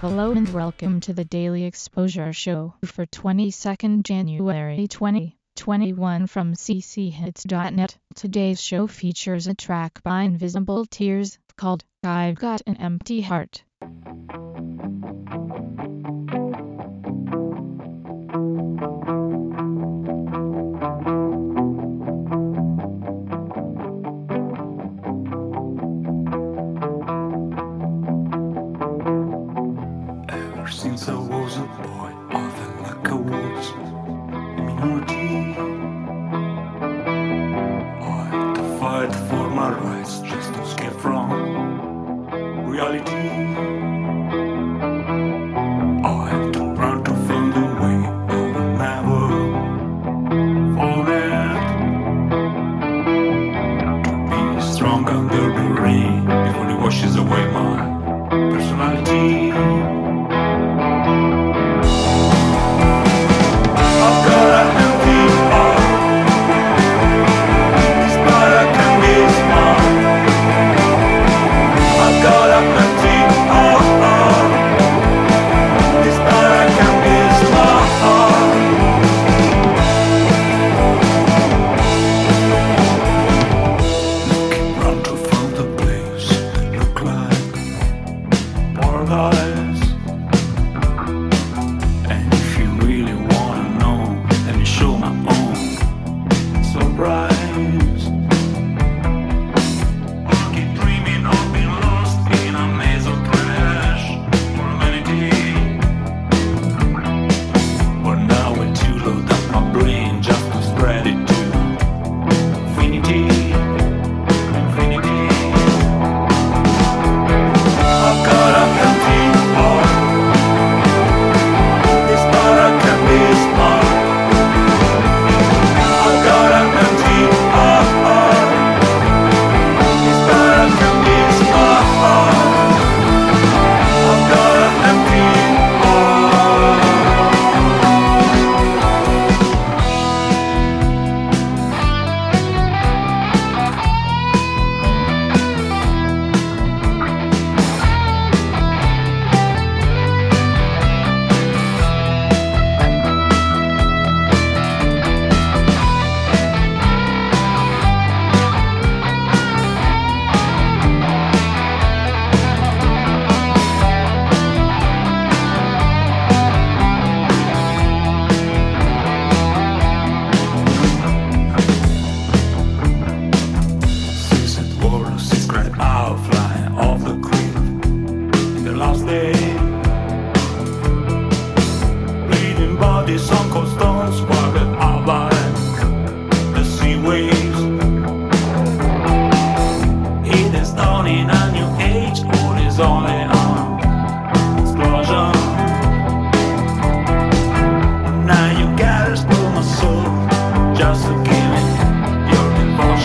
Hello and welcome to the Daily Exposure Show for 22nd January 2021 from cchits.net. Today's show features a track by Invisible Tears called I've Got an Empty Heart. reality.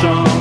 change.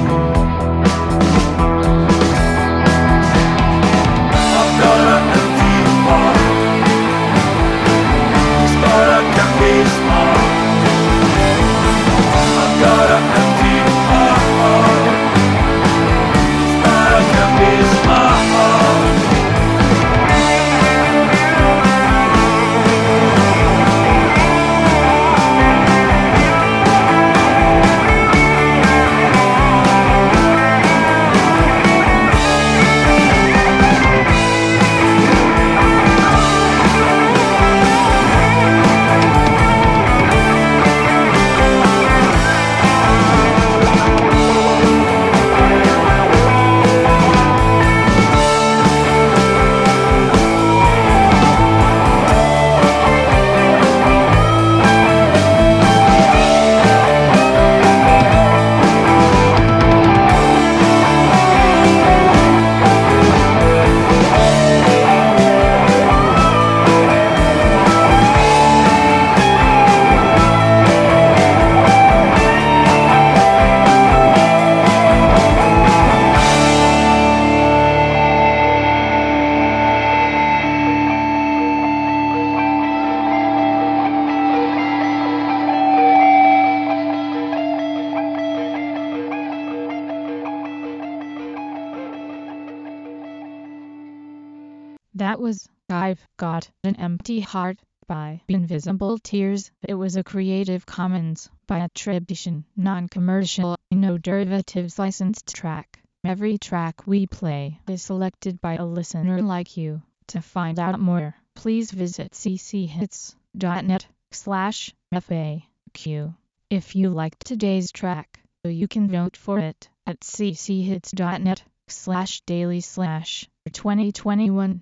was I've Got an Empty Heart by Invisible Tears. It was a Creative Commons by attribution, non-commercial, no derivatives licensed track. Every track we play is selected by a listener like you. To find out more, please visit cchits.net slash FAQ. If you liked today's track, you can vote for it at cchits.net slash daily slash 2021.